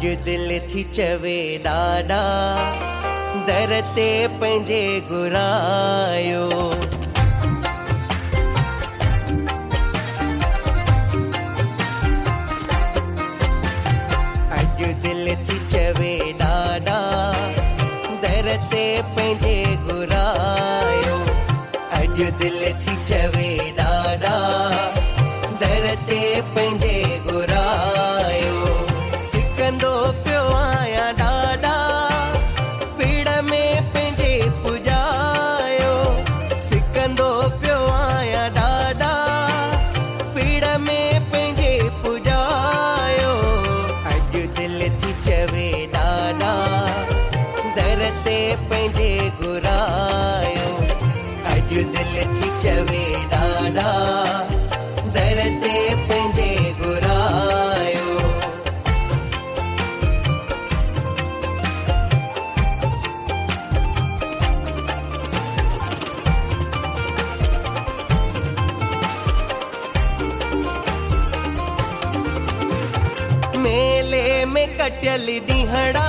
अॼु दिलि थी चवे ॾाॾा दर ते पंहिंजे घुरायो दिलि थी पंहिंजे घुरायो। अॼु दिलि थी चवे ॾाॾा दर ते पंहिंजे घुरायो। मेले में कटियल ॾींहड़ा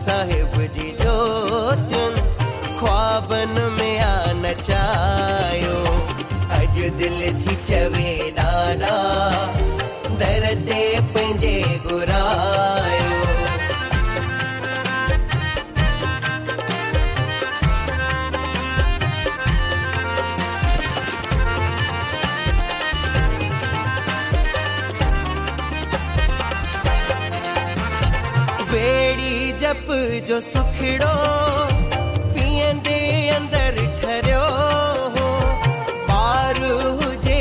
साहिब जी, जो तुम ख्वाबन में आ नचायो अॼु दिलि थी चवे, नाना दर ते पंहिंजे घुरायो जप जो सुखड़ो पीअंदे अंदर ठरियो हो ॿार हुजे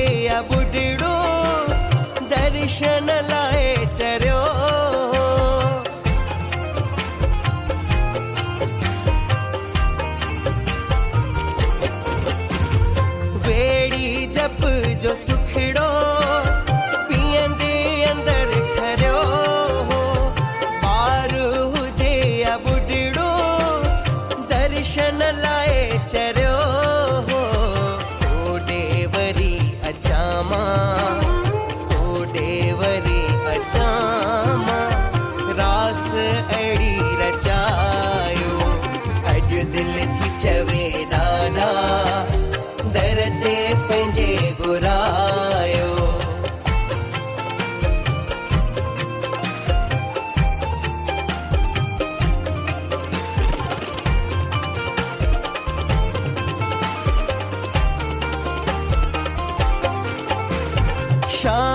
दर्शन लाइ चरियो वेड़ी जप जो सुखड़ो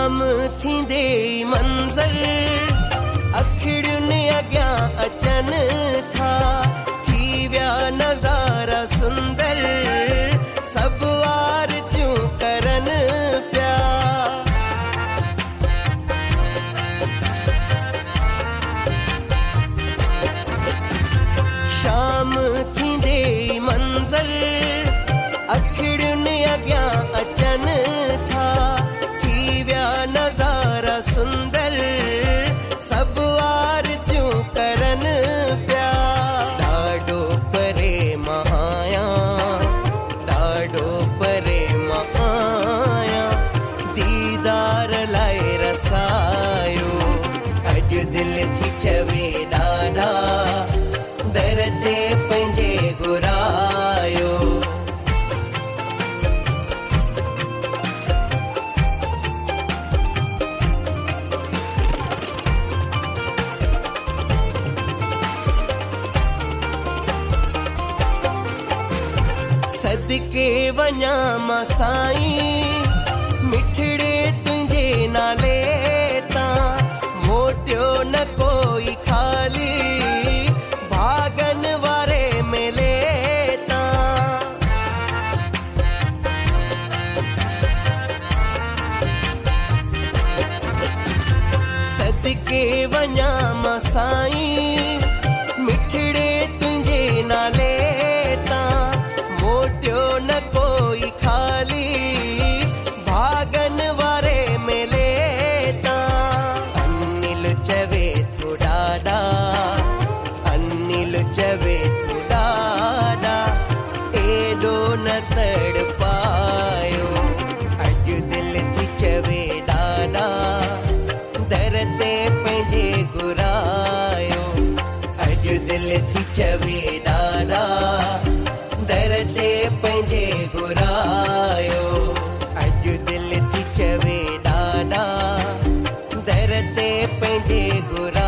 शाम थींदे मंज़र। अखिड़ियुनि अॻियाँ अचनि था। थी विया नज़ारा सुंदर। सभु आरतियूं करनि पिया शाम थींदे मंज़र। सुंदर सब आरतियूं करनि पिया सदके वञा माँ साईं मिठड़े तुंहिंजे नाले तां मोटियो न कोई खाली। भागन वञा माँ साईं थी चवे ॾाॾा दर ते पंहिंजे घुरायो अॼु दिलि थी चवे ॾाॾा दर ते पंहिंजे घुरायो